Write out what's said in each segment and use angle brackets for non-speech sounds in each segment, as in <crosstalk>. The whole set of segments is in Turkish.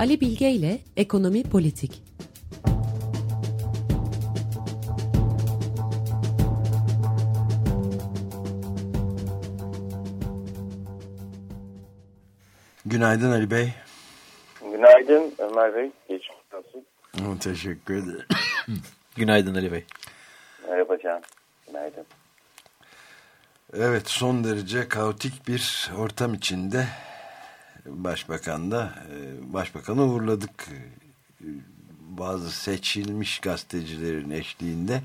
Ali Bilge ile Ekonomi Politik. Günaydın Ali Bey. Günaydın Ömer Bey. Geçmiş olsun. Teşekkür ederim. <coughs> Günaydın Ali Bey. Merhaba Can. Günaydın. Evet son derece kaotik bir ortam içinde Başbakan da e, Başbakanı uğurladık. E, bazı seçilmiş gazetecilerin eşliğinde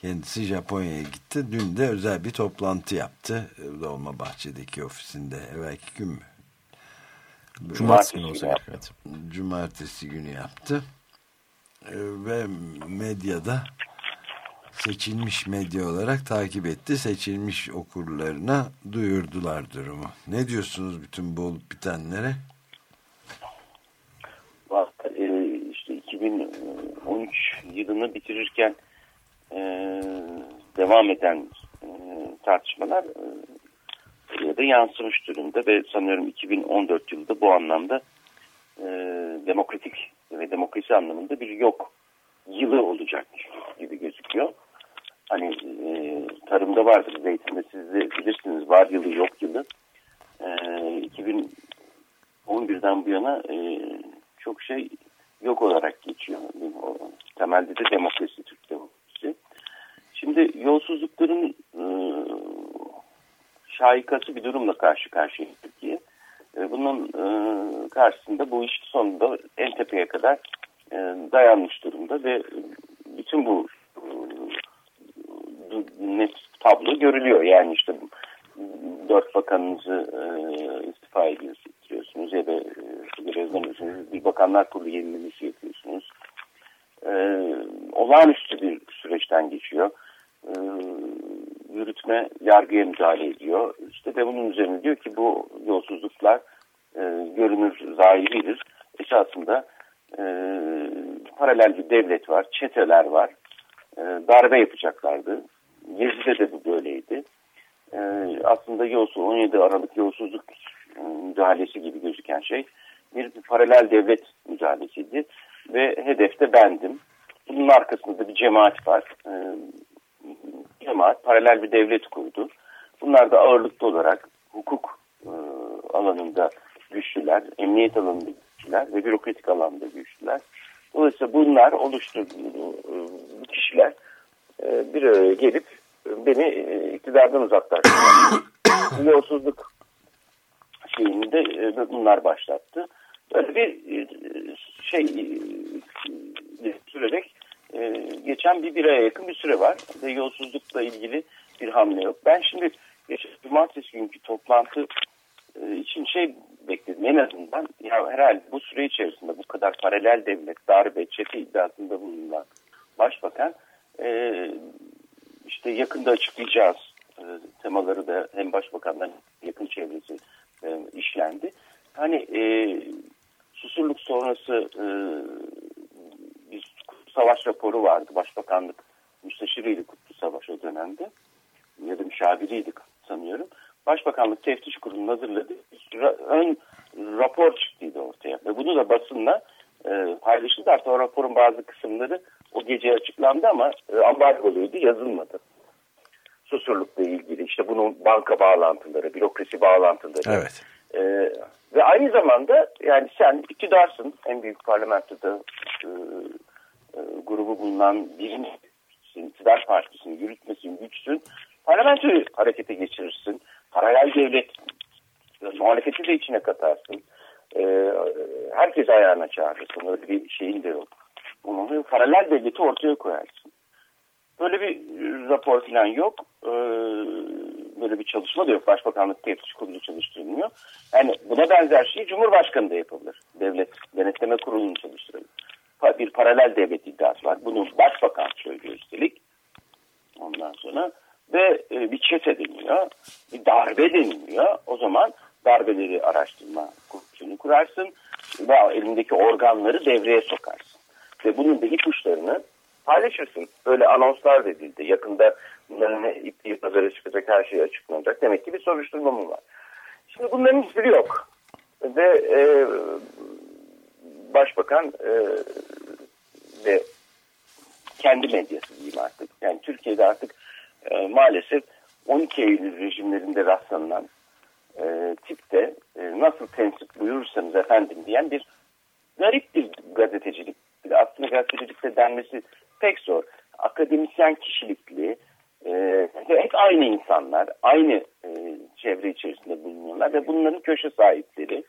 kendisi Japonya'ya gitti. Dün de özel bir toplantı yaptı. Dolma Bahçe'deki ofisinde. Evvelki gün mü? Cumartesi günü olsa evet. Cumartesi günü yaptı. E, ve medyada seçilmiş medya olarak takip etti. Seçilmiş okurlarına duyurdular durumu. Ne diyorsunuz bütün bu olup bitenlere? E, işte 2013 yılını bitirirken e, devam eden e, tartışmalar ya da yansımış durumda ve sanıyorum 2014 yılında bu anlamda demokratik ve demokrasi anlamında bir yok yılı olacak gibi gözüküyor hani e, tarımda vardır zeytinde siz de bilirsiniz var yılı yok yılı. E, 2011'den bu yana e, çok şey yok olarak geçiyor. O, temelde de demokrasi, Türk demokrasi. Şimdi yolsuzlukların e, şahikası bir durumla karşı karşıya Türkiye. E, bunun e, karşısında bu iş sonunda en tepeye kadar e, dayanmış durumda ve bütün bu net tablo görülüyor. Yani işte dört bakanınızı e, istifa ediyorsunuz ya da e. Bir bakanlar kurulu yenilemesi yapıyorsunuz. E, olağanüstü bir süreçten geçiyor. E, yürütme yargıya müdahale ediyor. İşte de bunun üzerine diyor ki bu yolsuzluklar e, görünür zahiridir. Esasında e, paralel bir devlet var, çeteler var. E, darbe yapacaklardı. Gezi'de de bu böyleydi. E, aslında yolsuz 17 Aralık yolsuzluk e, müdahalesi gibi gözüken şey bir, paralel devlet müdahalesiydi ve hedefte bendim. Bunun arkasında da bir cemaat var. E, cemaat paralel bir devlet kurdu. Bunlar da ağırlıklı olarak hukuk e, alanında güçlüler, emniyet alanında güçlüler ve bürokratik alanda güçlüler. Dolayısıyla bunlar oluşturduğu e, kişiler bir gelip beni e, iktidardan uzaklaştırdı. <coughs> Yolsuzluk şeyini de e, bunlar başlattı. Böyle bir şey sürerek geçen bir bir aya yakın bir süre var ve yolsuzlukla ilgili bir hamle yok. Ben şimdi geçen cumartesi günkü toplantı için şey bekledim en azından ya herhalde bu süre içerisinde bu kadar paralel devlet, darbe, çete iddiasında bulunan başbakan e, işte yakında açıklayacağız e, temaları da hem başbakandan yakın çevresi e, işlendi. Hani e, susurluk sonrası e, bir savaş raporu vardı. Başbakanlık müsteşiriydi Kutlu Savaş o dönemde. Ya da müşaviriydi sanıyorum. Başbakanlık Teftiş Kurulu'nun hazırladığı ön rapor çıktıydı ortaya. Ve bunu da basınla e, paylaşıldı. Artık o raporun bazı kısımları o gece açıklandı ama e, ambargoluydu, yazılmadı. Susurlukla ilgili işte bunun banka bağlantıları, bürokrasi bağlantıları. Evet. E, ve aynı zamanda yani sen iktidarsın en büyük parlamentoda e, e, grubu bulunan birinci iktidar partisini yürütmesin, güçsün. Parlamentoyu harekete geçirirsin. Paralel devlet muhalefeti de içine katarsın. E, herkes ayağına çağırırsın. Öyle bir şeyin de yok. Bunu paralel devleti ortaya koyarsın. Böyle bir rapor falan yok. Ee, böyle bir çalışma da yok. Başbakanlık teftiş kurulu çalıştırılmıyor. Yani buna benzer şey Cumhurbaşkanı da yapılır. Devlet Denetleme Kurulu'nu çalıştırılır. Bir paralel devlet iddiası var. Bunu başbakan söylüyor üstelik. Ondan sonra ve e, bir çete deniyor. Bir darbe deniliyor. O zaman darbeleri araştırma komisyonu kurarsın ve elindeki organları devreye sokarsın. Ve bunun da ipuçlarını paylaşırsın. Böyle anonslar verildi. Yakında bunların ipliği pazara çıkacak her şey açıklanacak. Demek ki bir soruşturma mı var? Şimdi bunların hiçbiri yok. Ve e, başbakan e, ve kendi medyası diyeyim artık. Yani Türkiye'de artık e, maalesef 12 Eylül rejimlerinde rastlanan e, tipte e, nasıl tensip buyurursanız efendim diyen bir garip bir gazetecilik. Aslında gazetecilikte denmesi pek zor. Akademisyen kişilikli, e, hep aynı insanlar, aynı e, çevre içerisinde bulunuyorlar ve bunların köşe sahipleri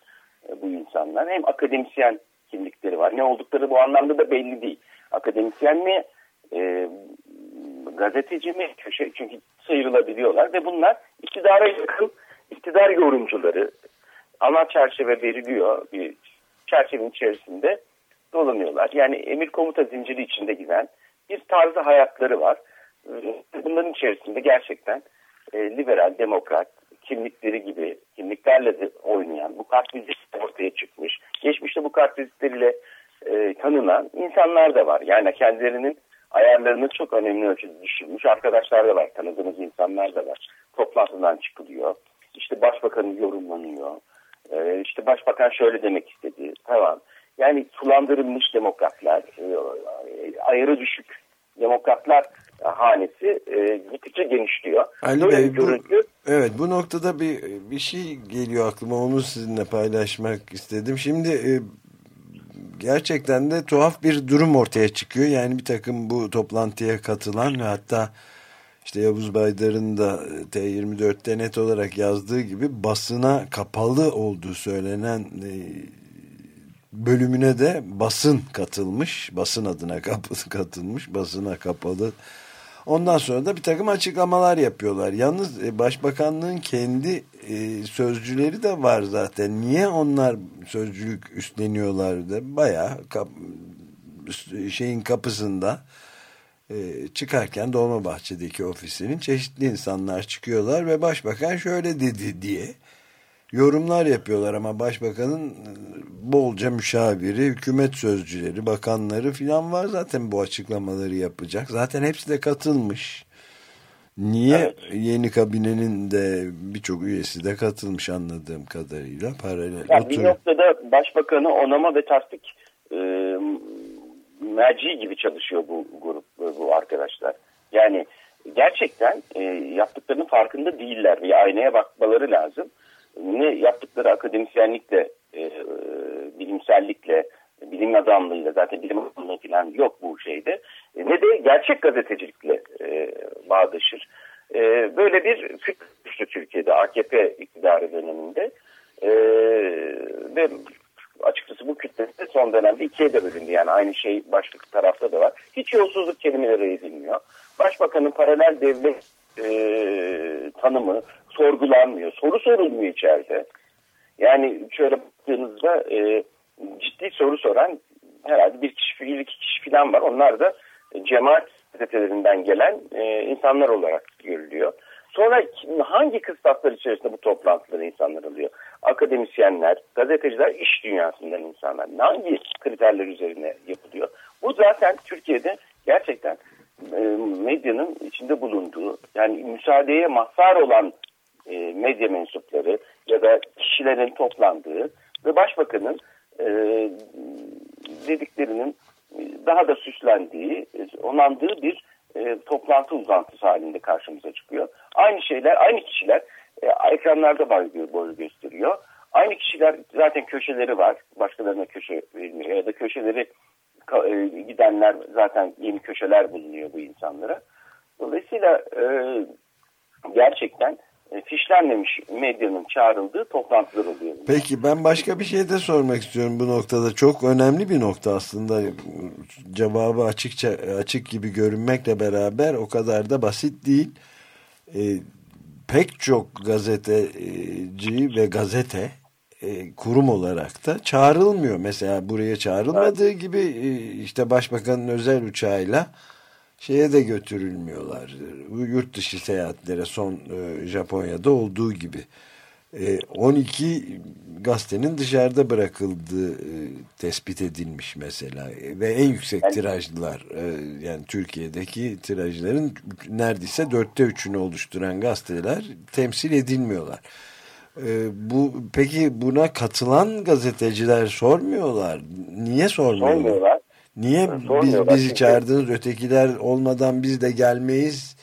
e, bu insanlar. Hem akademisyen kimlikleri var. Ne oldukları bu anlamda da belli değil. Akademisyen mi, e, gazeteci mi, köşe çünkü sıyrılabiliyorlar ve bunlar iktidara yakın iktidar yorumcuları ana çerçeve veriliyor bir çerçevenin içerisinde dolanıyorlar. Yani emir komuta zinciri içinde giden bir tarzı hayatları var. Bunların içerisinde gerçekten e, liberal, demokrat kimlikleri gibi kimliklerle de oynayan bu kartvizit ortaya çıkmış. Geçmişte bu kartvizitleriyle e, tanınan insanlar da var. Yani kendilerinin ayarlarını çok önemli ölçüde düşürmüş arkadaşlar da var. Tanıdığımız insanlar da var. Toplantıdan çıkılıyor. İşte başbakanın yorumlanıyor. E, işte başbakan şöyle demek istedi. Tamam. Yani sulandırılmış demokratlar, e, ayarı düşük demokratlar hanesi e, gittikçe genişliyor. Ali Böyle Bey, bu, evet bu noktada bir bir şey geliyor aklıma onu sizinle paylaşmak istedim. Şimdi e, gerçekten de tuhaf bir durum ortaya çıkıyor. Yani bir takım bu toplantıya katılan ve hatta işte Yavuz Baydar'ın da T24'te net olarak yazdığı gibi basına kapalı olduğu söylenen e, bölümüne de basın katılmış. Basın adına <laughs> katılmış. Basına kapalı. Ondan sonra da bir takım açıklamalar yapıyorlar. Yalnız e, başbakanlığın kendi e, sözcüleri de var zaten. Niye onlar sözcülük üstleniyorlar da bayağı şeyin kapısında e, çıkarken Dolmabahçe'deki ofisinin çeşitli insanlar çıkıyorlar ve başbakan şöyle dedi diye yorumlar yapıyorlar ama başbakanın e, bolca müşaviri, hükümet sözcüleri, bakanları filan var zaten bu açıklamaları yapacak. Zaten hepsi de katılmış. Niye evet. yeni kabinenin de birçok üyesi de katılmış anladığım kadarıyla paralel yani otur. Bir noktada başbakanı onama ve tasdik e, merci gibi çalışıyor bu grup bu arkadaşlar. Yani gerçekten e, yaptıklarının farkında değiller ve aynaya bakmaları lazım ne yaptıkları akademisyenlikle, e, e, bilimsellikle, bilim adamlığıyla zaten bilim adamlığı falan yok bu şeyde. E, ne de gerçek gazetecilikle e, bağdaşır. E, böyle bir düştü Türkiye'de AKP iktidarı döneminde. E, ve açıkçası bu kütle son dönemde ikiye de bölündü. Yani aynı şey başka tarafta da var. Hiç yolsuzluk kelimeleri edilmiyor. Başbakanın paralel devlet e, tanımı, sorgulanmıyor. Soru sorulmuyor içeride. Yani şöyle baktığınızda e, ciddi soru soran herhalde bir kişi, bir iki kişi falan var. Onlar da cemaat gazetelerinden gelen e, insanlar olarak görülüyor. Sonra hangi kıstaslar içerisinde bu toplantıları insanlar alıyor? Akademisyenler, gazeteciler, iş dünyasından insanlar. Hangi kriterler üzerine yapılıyor? Bu zaten Türkiye'de gerçekten medyanın içinde bulunduğu yani müsaadeye mahzar olan e, medya mensupları ya da kişilerin toplandığı ve başbakanın e, dediklerinin daha da süslendiği, onandığı bir e, toplantı uzantısı halinde karşımıza çıkıyor. Aynı şeyler, aynı kişiler e, ekranlarda boy, gösteriyor. Aynı kişiler zaten köşeleri var. Başkalarına köşe vermiyor ya da köşeleri e, gidenler zaten yeni köşeler bulunuyor bu insanlara. Dolayısıyla e, gerçekten e, fişlenmemiş medyanın çağrıldığı toplantılar oluyor. Peki ben başka bir şey de sormak istiyorum bu noktada. Çok önemli bir nokta aslında. Cevabı açıkça açık gibi görünmekle beraber o kadar da basit değil. E, pek çok gazeteci ve gazete e, kurum olarak da çağrılmıyor. Mesela buraya çağrılmadığı evet. gibi e, işte başbakanın özel uçağıyla şeye de götürülmüyorlar. Bu yurt dışı seyahatlere son e, Japonya'da olduğu gibi. E, 12 gazetenin dışarıda bırakıldığı e, tespit edilmiş mesela. E, ve en yüksek tirajlılar e, yani Türkiye'deki tirajların neredeyse dörtte üçünü oluşturan gazeteler temsil edilmiyorlar. E, bu peki buna katılan gazeteciler sormuyorlar. Niye sormuyorlar? Sormuyorlar. Niye Sormuyorlar biz, bizi çünkü- çağırdınız ötekiler olmadan biz de gelmeyiz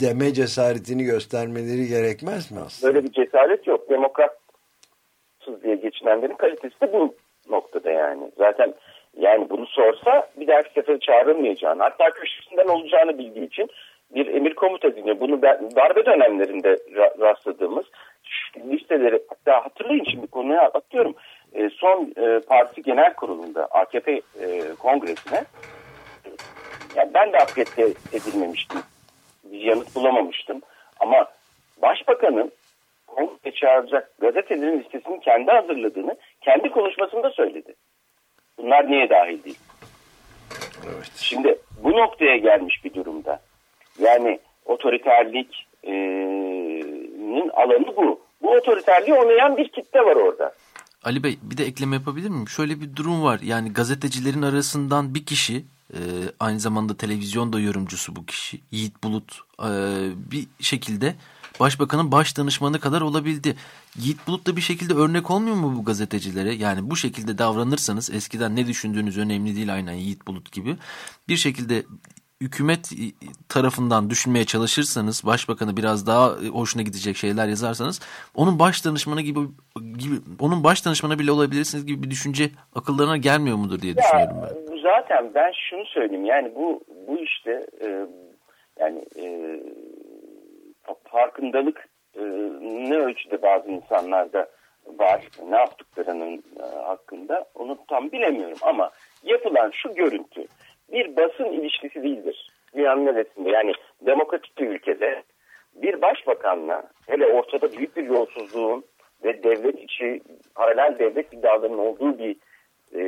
deme cesaretini göstermeleri gerekmez mi aslında? Böyle bir cesaret yok. Demokratsız diye geçinenlerin kalitesi de bu noktada yani. Zaten yani bunu sorsa bir dahaki sefer çağrılmayacağını hatta köşesinden olacağını bildiği için bir emir komuta dinliyor. Bunu darbe dönemlerinde ra- rastladığımız listeleri hatta hatırlayın şimdi konuya atlıyorum. E, son e, parti genel kurulunda AKP e, kongresine yani ben de akredite edilmemiştim. Bir yanıt bulamamıştım. Ama başbakanın kongreye çağıracak gazetelerin listesini kendi hazırladığını kendi konuşmasında söyledi. Bunlar niye dahil değil? Evet. Şimdi bu noktaya gelmiş bir durumda. Yani otoriterlik'in alanı bu. Bu otoriterliği oynayan bir kitle var orada. Ali Bey bir de ekleme yapabilir miyim? Şöyle bir durum var. Yani gazetecilerin arasından bir kişi e, aynı zamanda televizyonda yorumcusu bu kişi Yiğit Bulut e, bir şekilde başbakanın baş danışmanı kadar olabildi. Yiğit Bulut da bir şekilde örnek olmuyor mu bu gazetecilere? Yani bu şekilde davranırsanız eskiden ne düşündüğünüz önemli değil aynen Yiğit Bulut gibi. Bir şekilde hükümet tarafından düşünmeye çalışırsanız, başbakanı biraz daha hoşuna gidecek şeyler yazarsanız, onun baş danışmanı gibi, gibi onun baş danışmanı bile olabilirsiniz gibi bir düşünce akıllarına gelmiyor mudur diye düşünüyorum ben. zaten ben şunu söyleyeyim yani bu bu işte e, yani e, farkındalık e, ne ölçüde bazı insanlarda var ne yaptıklarının e, hakkında onu tam bilemiyorum ama yapılan şu görüntü bir basın ilişkisi değildir. Dünyanın neresinde yani demokratik bir ülkede bir başbakanla hele ortada büyük bir yolsuzluğun ve devlet içi paralel devlet iddialarının olduğu bir e,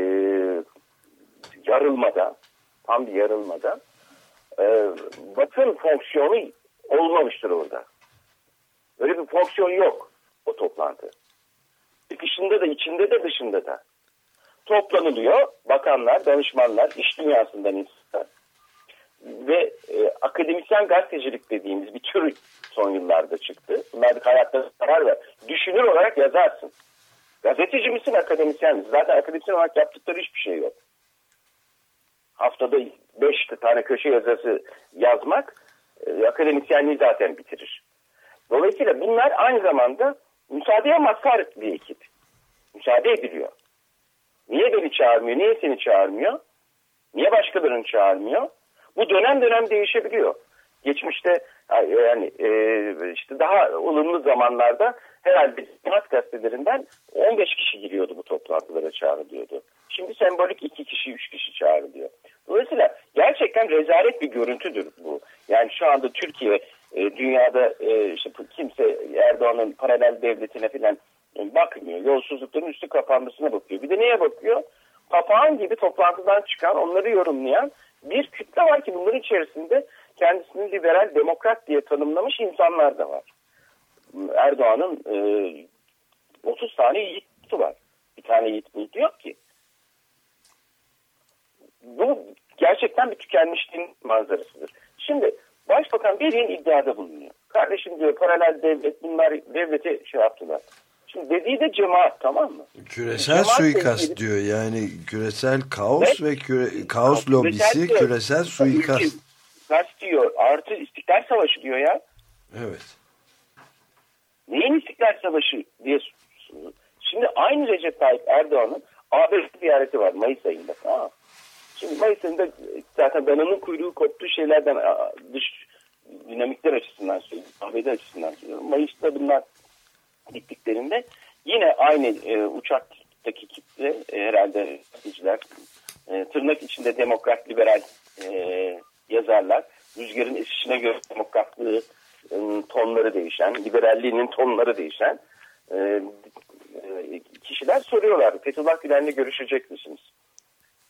yarılmada tam bir yarılmada e, basın fonksiyonu olmamıştır orada. Öyle bir fonksiyon yok o toplantı. Dışında da içinde de dışında da toplanılıyor bakanlar, danışmanlar, iş dünyasından insanlar ve e, akademisyen gazetecilik dediğimiz bir tür son yıllarda çıktı. Bunlar hayatta karar ver. Düşünür olarak yazarsın. Gazeteci misin, akademisyen misin? Zaten akademisyen olarak yaptıkları hiçbir şey yok. Haftada beş tane köşe yazısı yazmak e, akademisyenliği zaten bitirir. Dolayısıyla bunlar aynı zamanda müsaadeye mazhar bir ekip. Müsaade ediliyor. Niye beni çağırmıyor? Niye seni çağırmıyor? Niye başkalarını çağırmıyor? Bu dönem dönem değişebiliyor. Geçmişte yani e, işte daha olumlu zamanlarda herhalde sanat gazetelerinden 15 kişi giriyordu bu toplantılara çağrılıyordu. Şimdi sembolik 2 kişi 3 kişi çağrılıyor. Dolayısıyla gerçekten rezalet bir görüntüdür bu. Yani şu anda Türkiye e, dünyada e, işte kimse Erdoğan'ın paralel devletine falan bakmıyor. Yolsuzlukların üstü kapanmasına bakıyor. Bir de neye bakıyor? Papağan gibi toplantıdan çıkan, onları yorumlayan bir kütle var ki bunların içerisinde kendisini liberal demokrat diye tanımlamış insanlar da var. Erdoğan'ın e, 30 tane yiğiti var. Bir tane yiğit yok ki. Bu gerçekten bir tükenmişliğin manzarasıdır. Şimdi Başbakan bir yeni iddiada bulunuyor. Kardeşim diyor paralel devlet bunlar devlete şey yaptılar. Şimdi dediği de cemaat tamam mı? Küresel Cemaat suikast dediği- diyor yani küresel kaos Evet. ve küre, kaos Küresel lobisi de- küresel suikast. Suikast diyor. Artı İstiklal Savaşı diyor ya. Evet. Neyin İstiklal Savaşı diye. Şimdi aynı Recep Tayyip Erdoğan'ın AB ziyareti var Mayıs ayında. Ha. Şimdi Mayıs ayında zaten dananın kuyruğu koptuğu şeylerden aa, dış dinamikler açısından söylüyorum. ABD açısından söylüyorum. Mayıs'ta bunlar gittiklerinde yine aynı e, uçaktaki kitle e, herhalde gazeteciler e, tırnak içinde demokrat liberal e, yazarlar rüzgarın esişine göre demokratlığı e, tonları değişen, liberalliğinin tonları değişen e, e, kişiler soruyorlar. Fethullah Gülen'le görüşecek misiniz?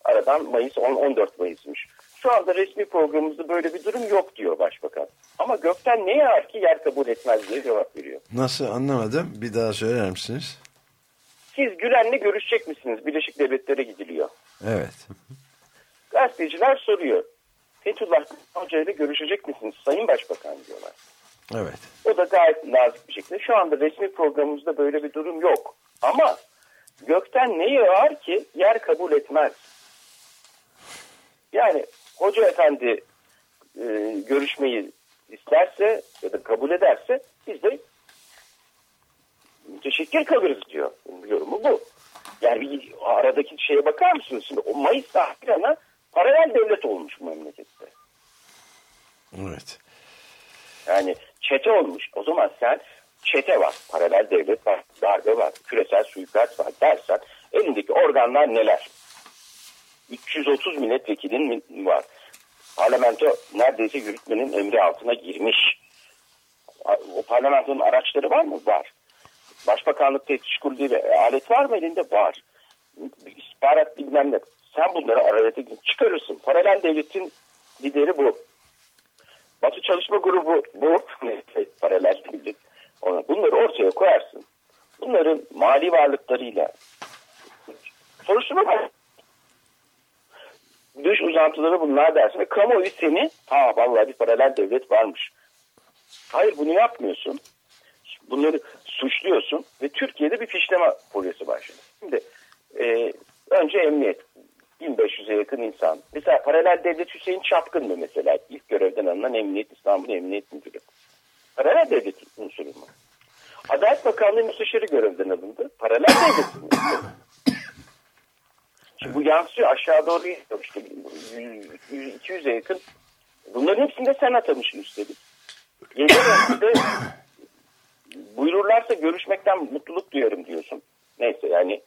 Aradan Mayıs 10, 14 Mayıs'mış. Şu anda resmi programımızda böyle bir durum yok diyor başbakan. Ama gökten ne yağar ki yer kabul etmez diye cevap veriyor. Nasıl anlamadım? Bir daha söyler misiniz? Siz Gülen'le görüşecek misiniz? Birleşik Devletlere gidiliyor. Evet. Gazeteciler soruyor. Fethullah Hoca ile görüşecek misiniz Sayın Başbakan diyorlar. Evet. O da gayet nazik bir şekilde. Şu anda resmi programımızda böyle bir durum yok. Ama gökten ne yağar ki yer kabul etmez. Yani hoca efendi e, görüşmeyi isterse ya da kabul ederse biz de müteşekkir kalırız diyor. Yorumu bu. Yani aradaki şeye bakar mısınız şimdi? O Mayıs'ta Haziran'a paralel devlet olmuş bu memlekette. Evet. Yani çete olmuş. O zaman sen çete var, paralel devlet var, darbe var, küresel suikast var dersen elindeki organlar neler? 330 milletvekilinin var. Parlamento neredeyse yürütmenin emri altına girmiş. O parlamentonun araçları var mı? Var. Başbakanlık teftiş kurulu ve alet var mı elinde? Var. İstihbarat bilmem ne. Sen bunları araya çıkarırsın. Paralel devletin lideri bu. Batı Çalışma Grubu bu. <laughs> Paralel devlet. Bunları ortaya koyarsın. Bunların mali varlıklarıyla soruşturma. Dış uzantıları bunlar dersin kamuoyu seni ha vallahi bir paralel devlet varmış. Hayır bunu yapmıyorsun. Bunları suçluyorsun ve Türkiye'de bir fişleme projesi başladı. Şimdi e, önce emniyet. 1500'e yakın insan. Mesela paralel devlet Hüseyin Çapkın mı mesela? ilk görevden alınan emniyet İstanbul Emniyet Müdürü. Paralel devlet unsuru mu? Adalet Bakanlığı müsteşarı görevden alındı. Paralel devlet Şimdi bu yansıyor aşağı doğru işte 200'e yakın. Bunların hepsini de sen atamışsın üstelik. Gece de buyururlarsa görüşmekten mutluluk duyarım diyorsun. Neyse yani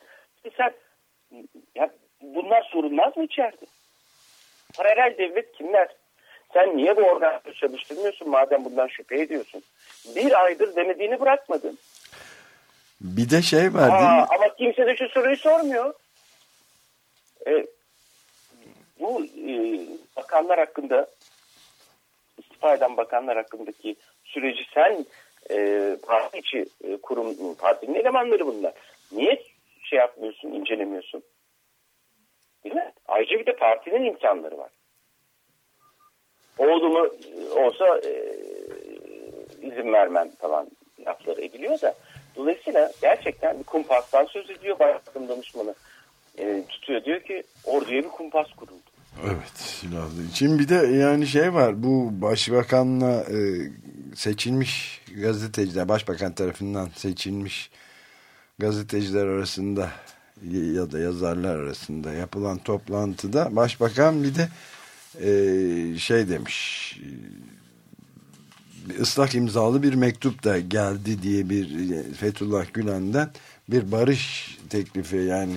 sen ya bunlar sorulmaz mı içeride? Paralel devlet kimler? Sen niye bu organları çalıştırmıyorsun madem bundan şüphe ediyorsun? Bir aydır denediğini bırakmadın. Bir de şey var Aa, değil mi? Ama kimse de şu soruyu sormuyor. E, bu e, bakanlar hakkında istifa eden bakanlar hakkındaki süreci sen e, parti içi e, kurum partinin elemanları bunlar. Niye şey yapmıyorsun, incelemiyorsun? Değil mi? Ayrıca bir de partinin imkanları var. Oğlumu olsa e, izin vermem falan lafları ediliyor da dolayısıyla gerçekten bir kumpastan söz ediyor başkanın danışmanı e, tutuyor diyor ki orduya bir kumpas kuruldu. Evet silahlı için bir de yani şey var bu başbakanla e, seçilmiş gazeteciler başbakan tarafından seçilmiş gazeteciler arasında ya da yazarlar arasında yapılan toplantıda başbakan bir de e, şey demiş ıslak imzalı bir mektup da geldi diye bir Fethullah Gülen'den bir barış teklifi yani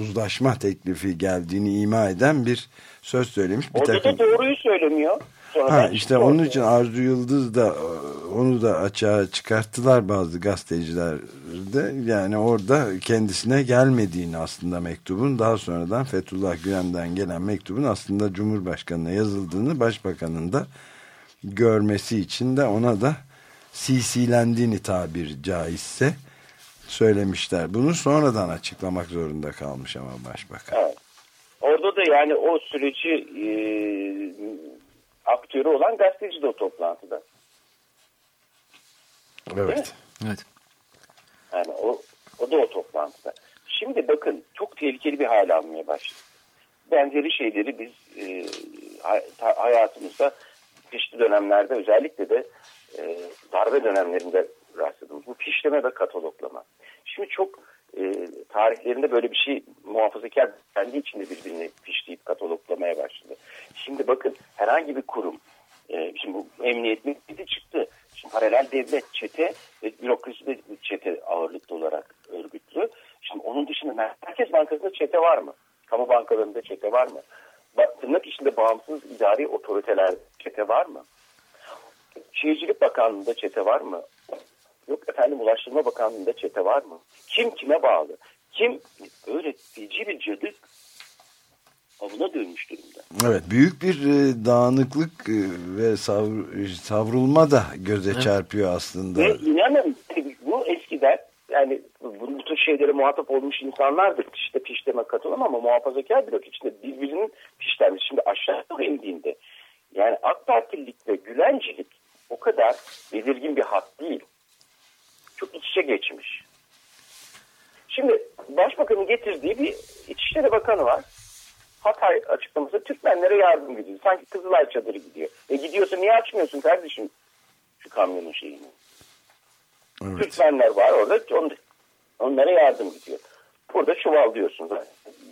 uzlaşma teklifi geldiğini ima eden bir söz söylemiş. Bir Orada takım... da doğruyu söylemiyor. Ha, işte onun için Arzu Yıldız da onu da açığa çıkarttılar bazı gazeteciler de. Yani orada kendisine gelmediğini aslında mektubun daha sonradan Fethullah Gülen'den gelen mektubun aslında Cumhurbaşkanı'na yazıldığını başbakanın da görmesi için de ona da CC'lendiğini tabir caizse söylemişler. Bunu sonradan açıklamak zorunda kalmış ama başbakan. Evet. Orada da yani o süreci e, aktörü olan gazeteci de o toplantıda. Evet. Evet. Yani o, o da o toplantıda. Şimdi bakın çok tehlikeli bir hale almaya başladı. Benzeri şeyleri biz e, hayatımızda çeşitli dönemlerde özellikle de e, darbe dönemlerinde rastladığımız bu fişleme ve kataloglama. Şimdi çok e, tarihlerinde böyle bir şey muhafazakar kendi içinde birbirini fişleyip kataloglamaya başladı. Şimdi bakın herhangi bir kurum e, şimdi bu emniyet müddeti çıktı. Şimdi paralel devlet çete ve bürokrasi de çete ağırlıklı olarak örgütlü. Şimdi onun dışında Merkez Bankası'nda çete var mı? Kamu bankalarında çete var mı? Tırnak içinde bağımsız idari otoriteler çete var mı? Şehircilik Bakanlığı'nda çete var mı? Yok efendim Ulaştırma Bakanlığı'nda çete var mı? Kim kime bağlı? Kim öyle feci bir cadı avına dönmüş durumda. Evet büyük bir e, dağınıklık e, ve savr, savrulma da göze evet. çarpıyor aslında. Ve inanın bu eskiden yani bu, bu tür şeylere muhatap olmuş insanlardır. İşte pişleme katılım ama muhafazakar blok içinde birbirinin pişlenmiş. Şimdi aşağı doğru indiğinde yani AK Partililik ve Gülencilik o kadar belirgin bir hat değil. Çok iç içe geçmiş. Şimdi Başbakanın getirdiği bir İçişleri Bakanı var. Hatay açıklaması Türkmenlere yardım gidiyor. Sanki Kızılay çadırı gidiyor. E gidiyorsa niye açmıyorsun kardeşim şu kamyonun şeyini? Evet. Türkmenler var orada on, onlara yardım gidiyor. Burada çuval diyorsunuz.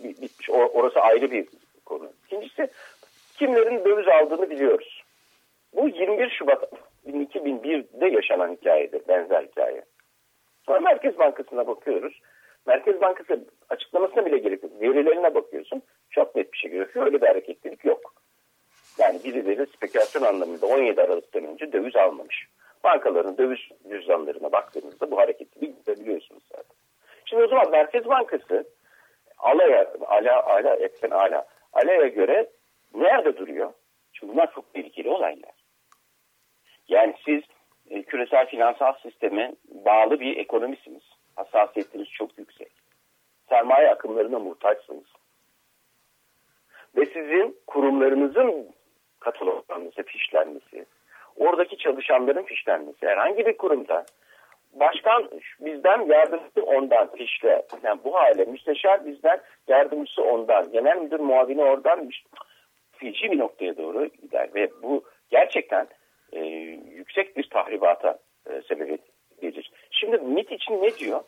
Bitmiş. Orası ayrı bir konu. İkincisi kimlerin döviz aldığını biliyoruz. Bu 21 Şubat 2001'de yaşanan hikayedir. Benzer hikaye. Sonra Merkez Bankası'na bakıyoruz. Merkez Bankası açıklamasına bile gerek yok. Verilerine bakıyorsun. Çok net bir şey görüyorsun. Öyle bir hareketlilik yok. Yani birileri spekülasyon anlamında 17 Aralık'tan önce döviz almamış. Bankaların döviz cüzdanlarına baktığınızda bu hareketlilik görebiliyorsunuz zaten. Şimdi o zaman Merkez Bankası Ala'ya, Ala, Ala, etken Ala, Ala'ya göre nerede duruyor? Çünkü bunlar çok tehlikeli olaylar. Yani siz e, küresel finansal sisteme bağlı bir ekonomisiniz. Hassasiyetiniz çok yüksek. Sermaye akımlarına muhtaçsınız. Ve sizin kurumlarınızın kataloglanması, fişlenmesi, oradaki çalışanların fişlenmesi, herhangi bir kurumda başkan bizden yardımcısı ondan fişle. Yani bu hale müsteşar bizden yardımcısı ondan. Genel müdür muavini oradan feci bir noktaya doğru gider. Ve bu gerçekten e, yüksek bir tahribata e, sebebiyet. Şimdi MIT için ne diyor?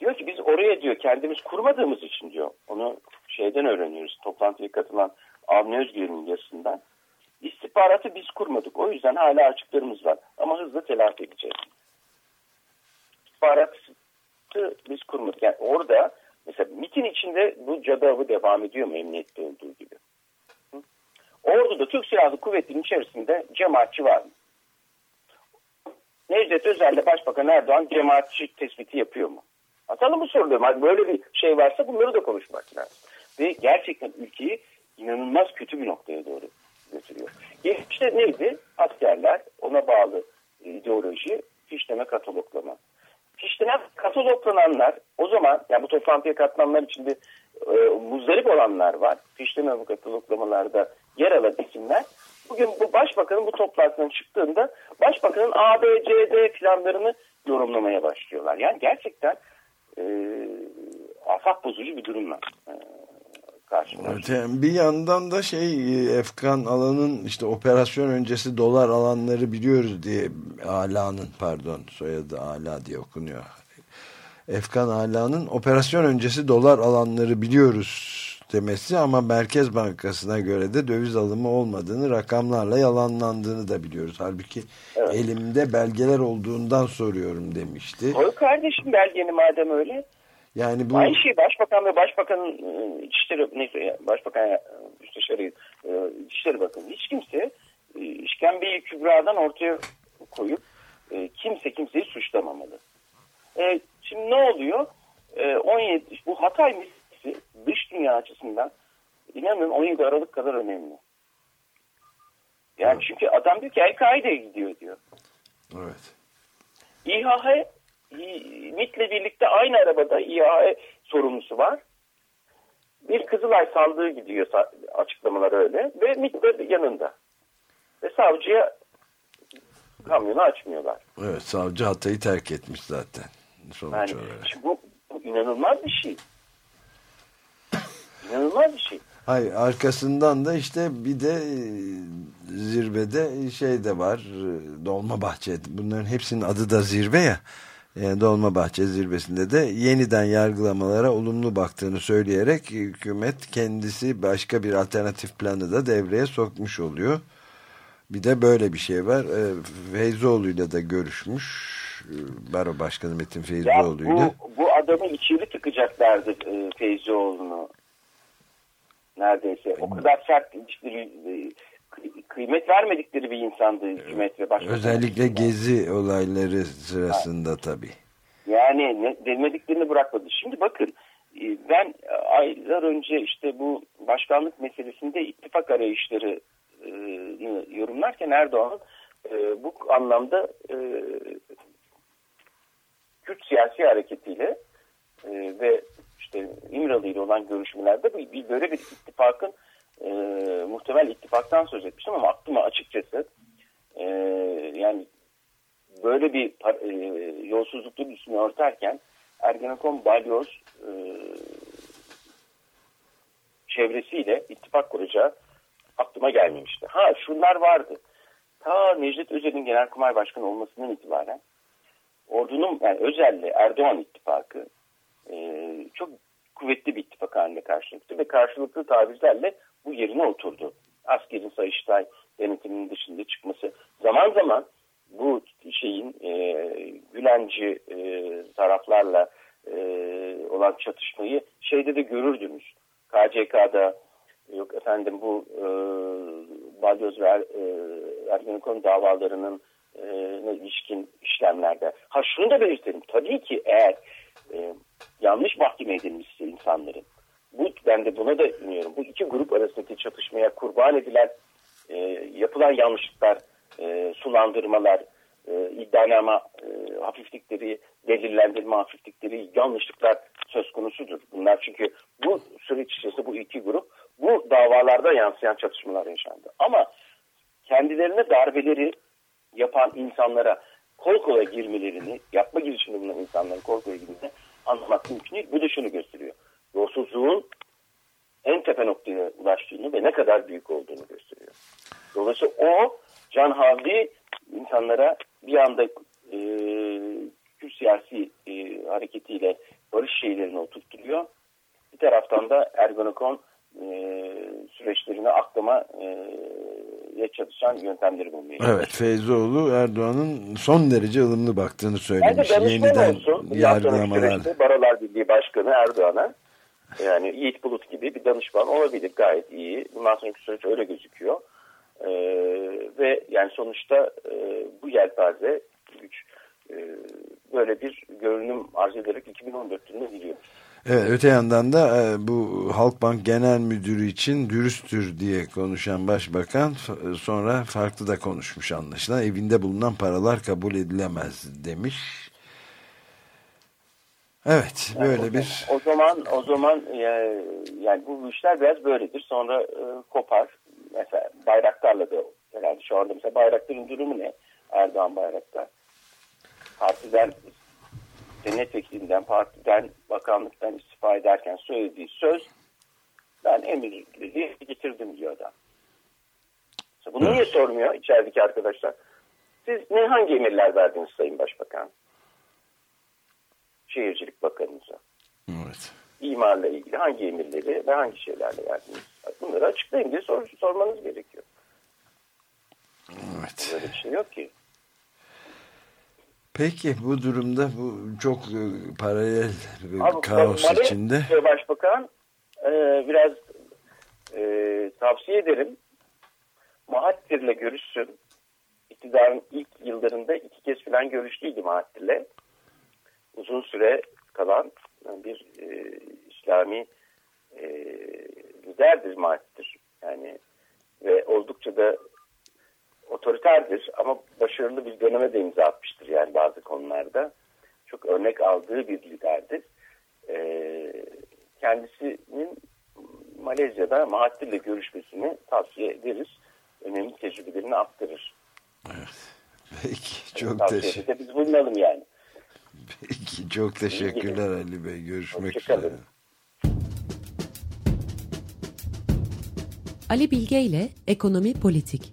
Diyor ki biz oraya diyor kendimiz kurmadığımız için diyor. Onu şeyden öğreniyoruz. Toplantıya katılan Avni Özgür'ün yazısından. İstihbaratı biz kurmadık. O yüzden hala açıklarımız var. Ama hızlı telafi edeceğiz. İstihbaratı biz kurmadık. Yani orada mesela MIT'in içinde bu cadı avı devam ediyor mu emniyette olduğu gibi. Ordu'da Türk Silahlı Kuvvetleri'nin içerisinde cemaatçi var mı? Necdet Özel'le Başbakan Erdoğan cemaatçi tespiti yapıyor mu? Atalım bu soruları. Böyle bir şey varsa bunları da konuşmak lazım. Ve gerçekten ülkeyi inanılmaz kötü bir noktaya doğru götürüyor. İşte neydi? Askerler, ona bağlı ideoloji, fişleme, kataloglama. Fişleme, kataloglananlar o zaman, yani bu toplantıya katılanlar içinde e, muzdarip olanlar var. Fişleme bu kataloglamalarda yer alan isimler. Bugün bu başbakanın bu toplantıdan çıktığında başbakanın A, planlarını yorumlamaya başlıyorlar. Yani gerçekten e, afak bozucu bir durumla e, bir yandan da şey e, Efkan alanın işte operasyon öncesi dolar alanları biliyoruz diye Ala'nın pardon soyadı Ala diye okunuyor. Efkan Ala'nın operasyon öncesi dolar alanları biliyoruz demesi ama Merkez Bankası'na göre de döviz alımı olmadığını rakamlarla yalanlandığını da biliyoruz. Halbuki evet. elimde belgeler olduğundan soruyorum demişti. Koy kardeşim belgeni madem öyle. Yani bu... Aynı şey Başbakan ve Başbakanın e, İçişleri neyse Başbakan e, Müsteşarı e, İçişleri Bakanı hiç kimse işkembeyi kübradan ortaya koyup kimse kimseyi suçlamamalı. Şimdi ne oluyor? 17 bu Hatay meselesi dış dünya açısından inanın 17 Aralık kadar önemli. Yani çünkü adam diyor ki El-Kaide'ye gidiyor diyor. Evet. İHA MIT'le birlikte aynı arabada İHA sorumlusu var. Bir Kızılay sandığı gidiyor açıklamalar öyle ve MIT de yanında. Ve savcıya kamyonu açmıyorlar. Evet savcı Hatay'ı terk etmiş zaten sonuç yani, olarak. Bu, bu inanılmaz bir şey. İnanılmaz bir şey. Hayır arkasından da işte bir de e, zirvede şey de var e, Dolmabahçe bunların hepsinin adı da zirve ya yani Dolmabahçe zirvesinde de yeniden yargılamalara olumlu baktığını söyleyerek hükümet kendisi başka bir alternatif planı da devreye sokmuş oluyor. Bir de böyle bir şey var. E, Feyzoğlu'yla da görüşmüş. Baro Başkanı Metin Feyzoğlu'yla. Bu, bu adamı içeri tıkacaklardı Feyzoğlu'nu neredeyse. O kadar sert ilişkileri kıymet vermedikleri bir insandı hükümet ve başbakan. Özellikle gezi olayları sırasında ha. tabii. Yani ne, demediklerini bırakmadı. Şimdi bakın e, ben aylar önce işte bu başkanlık meselesinde ittifak arayışları yorumlarken Erdoğan e, bu anlamda e, Kürt siyasi hareketiyle ve işte İmralı ile olan görüşmelerde bir, bir böyle bir ittifakın e, muhtemel ittifaktan söz etmiştim ama aklıma açıkçası e, yani böyle bir e, yolsuzluklu üstünü örterken Ergenekon balyoz e, çevresiyle ittifak kuracağı aklıma gelmemişti. Ha şunlar vardı. Ta Necdet Özel'in Genelkurmay Başkanı olmasından itibaren ordunun yani Özel'le Erdoğan ittifakı e, çok kuvvetli bir ittifak haline karşılıktı ve karşılıklı tavizlerle bu yerine oturdu. Askerin Sayıştay denetiminin dışında çıkması. Zaman zaman bu şeyin e, Gülenci e, taraflarla e, olan çatışmayı şeyde de görürdünüz. KCK'da yok efendim bu e, balyoz ve er, e, Ergenekon davalarının e, ilişkin işlemlerde. Ha şunu da belirtelim. Tabii ki eğer e, yanlış mahkeme edilmişse insanların bu ben de buna da inanıyorum. Bu iki grup arasındaki çatışmaya kurban edilen e, yapılan yanlışlıklar, e, sulandırmalar, e, iddianama e, hafiflikleri, delillendirme hafiflikleri, yanlışlıklar söz konusudur. Bunlar çünkü bu süreç içerisinde bu iki grup bu davalarda yansıyan çatışmalar yaşandı. Ama kendilerine darbeleri yapan insanlara kol kola girmelerini, yapma girişiminde bulunan insanların kol kola girmelerini anlamak mümkün değil. Bu da şunu gösteriyor. Yolsuzluğun en tepe noktaya ulaştığını ve ne kadar büyük olduğunu gösteriyor. Dolayısıyla o Can Havli insanlara bir anda e, Kürt siyasi e, hareketiyle barış şeylerini oturtturuyor. Bir taraftan da Ergonokon e, süreçlerini aklama e, çalışan yöntemleri bulmaya Evet Feyzoğlu Erdoğan'ın son derece ılımlı baktığını söylemiş. Yeniden olsun, yargılamalar. Barolar Birliği Başkanı Erdoğan'a yani Yiğit Bulut gibi bir danışman olabilir gayet iyi. Bundan sonraki süreç öyle gözüküyor. Ee, ve yani sonuçta e, bu yelpaze güç e, böyle bir görünüm arz ederek 2014 yılına giriyor. Evet, öte yandan da e, bu Halkbank Genel Müdürü için dürüsttür diye konuşan başbakan sonra farklı da konuşmuş anlaşılan. Evinde bulunan paralar kabul edilemez demiş. Evet, böyle yani bir... O zaman o zaman yani, yani bu işler biraz böyledir. Sonra e, kopar. Mesela Bayraktar'la da herhalde şu anda mesela Bayraktar'ın durumu ne? Erdoğan Bayraktar. Partiden senet vekilinden, partiden, bakanlıktan istifa ederken söylediği söz ben emirleri getirdim diyor adam. Bunu niye sormuyor içerideki arkadaşlar? Siz ne hangi emirler verdiniz Sayın Başbakan? Şehircilik Bakanımıza. Evet. İmarla ilgili hangi emirleri ve hangi şeylerle verdiniz? Bunları açıklayın diye sor, sormanız gerekiyor. Evet. Böyle bir şey yok ki. Peki bu durumda bu çok e, paralel Abi, kaos Mali içinde. Başbakan e, biraz e, tavsiye ederim. Mahattir'le görüşsün. İktidarın ilk yıllarında iki kez falan görüştüydü Mahattir'le. Uzun süre kalan bir e, İslami e, liderdir Mahattir. Yani ve oldukça da otoriterdir ama başarılı bir döneme de imza atmıştır yani bazı konularda. Çok örnek aldığı bir liderdir. Ee, kendisinin Malezya'da Mahathir ile görüşmesini tavsiye ederiz. Önemli tecrübelerini aktarır. Evet. Peki çok teşekkür Biz bulunalım yani. Peki çok teşekkürler Ali Bey. Görüşmek üzere. Ali Bilge ile Ekonomi Politik